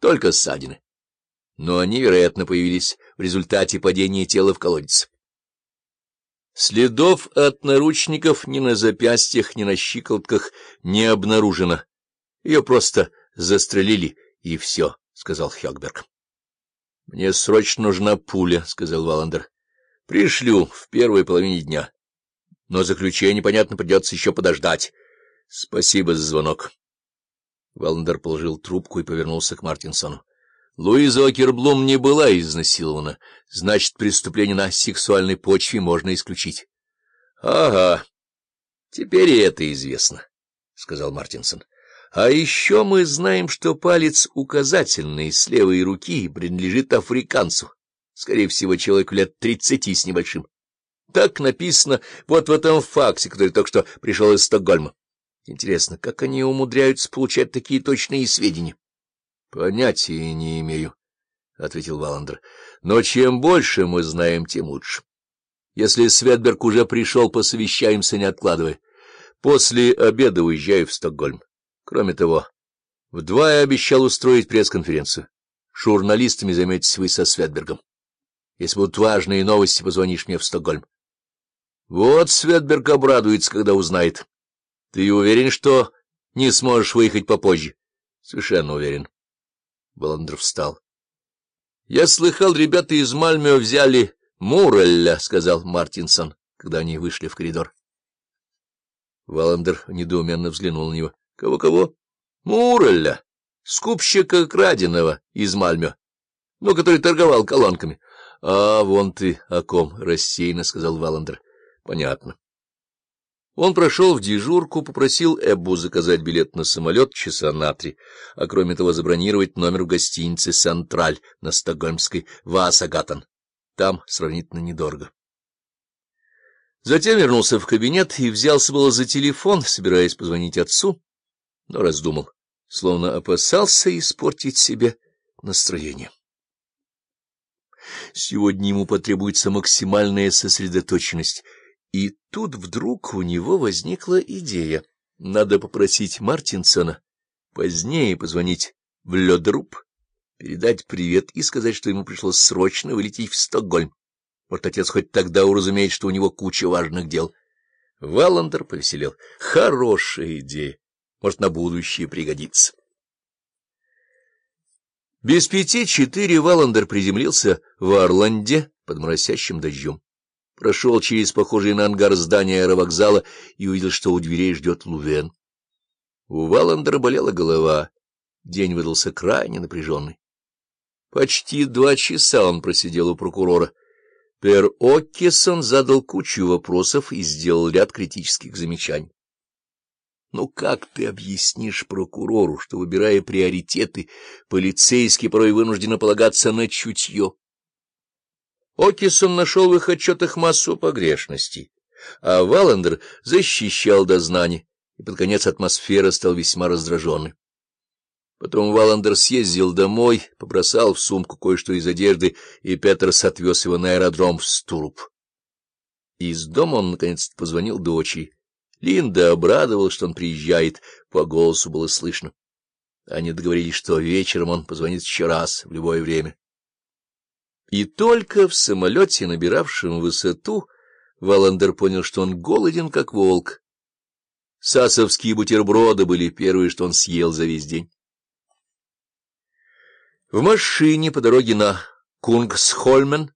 только ссадины. Но они, вероятно, появились в результате падения тела в колодец. Следов от наручников ни на запястьях, ни на щиколотках не обнаружено. Ее просто застрелили, и все, — сказал Хёкберг. — Мне срочно нужна пуля, — сказал Валандер. — Пришлю в первой половине дня. Но заключение, понятно, придется еще подождать. Спасибо за звонок. Валандер положил трубку и повернулся к Мартинсону. Луиза Окерблум не была изнасилована, значит, преступление на сексуальной почве можно исключить. — Ага, теперь и это известно, — сказал Мартинсон. — А еще мы знаем, что палец указательный с левой руки принадлежит африканцу, скорее всего, человеку лет тридцати с небольшим. Так написано вот в этом факсе, который только что пришел из Стокгольма. Интересно, как они умудряются получать такие точные сведения? — Понятия не имею, — ответил Валандер. — Но чем больше мы знаем, тем лучше. Если Светберг уже пришел, посовещаемся, не откладывая. После обеда уезжаю в Стокгольм. Кроме того, в два я обещал устроить пресс-конференцию. Журналистами займетесь вы со Светбергом. Если будут важные новости, позвонишь мне в Стокгольм. Вот Светберг обрадуется, когда узнает. Ты уверен, что не сможешь выехать попозже? Совершенно уверен. Баландр встал. — Я слыхал, ребята из Мальмё взяли Мурелля, — сказал Мартинсон, когда они вышли в коридор. Валандер недоуменно взглянул на него. «Кого, — Кого-кого? — Мурелля, скупщика краденого из Мальмё, ну, который торговал колонками. — А вон ты о ком, — рассеянно сказал Валандер. — Понятно. Он прошел в дежурку, попросил Эббу заказать билет на самолет часа на три, а кроме того забронировать номер в гостинице «Сантраль» на Стокгольмской Ваасагатан. Там сравнительно недорого. Затем вернулся в кабинет и взялся было за телефон, собираясь позвонить отцу, но раздумал, словно опасался испортить себе настроение. Сегодня ему потребуется максимальная сосредоточенность — и тут вдруг у него возникла идея. Надо попросить Мартинсона позднее позвонить в Лёдруб, передать привет и сказать, что ему пришлось срочно вылететь в Стокгольм. Может, отец хоть тогда уразумеет, что у него куча важных дел. Валандер повеселел. Хорошая идея. Может, на будущее пригодится. Без пяти четыре Валандер приземлился в Орланде под моросящим дождем прошел через похожий на ангар здание аэровокзала и увидел, что у дверей ждет Лувен. У Валандера болела голова. День выдался крайне напряженный. Почти два часа он просидел у прокурора. Пер Оккесон задал кучу вопросов и сделал ряд критических замечаний. Ну как ты объяснишь прокурору, что, выбирая приоритеты, полицейский порой вынужден полагаться на чутье? Окисон нашел в их отчетах массу погрешностей, а Валандер защищал дознание, и под конец атмосфера стал весьма раздраженной. Потом Валандер съездил домой, побросал в сумку кое-что из одежды, и Петерс отвез его на аэродром в Стуруп. Из дома он, наконец, позвонил дочери. Линда обрадовалась, что он приезжает, по голосу было слышно. Они договорились, что вечером он позвонит еще раз, в любое время. И только в самолете, набиравшем высоту, Валандер понял, что он голоден, как волк. Сасовские бутерброды были первые, что он съел за весь день. В машине по дороге на Кунгсхольмен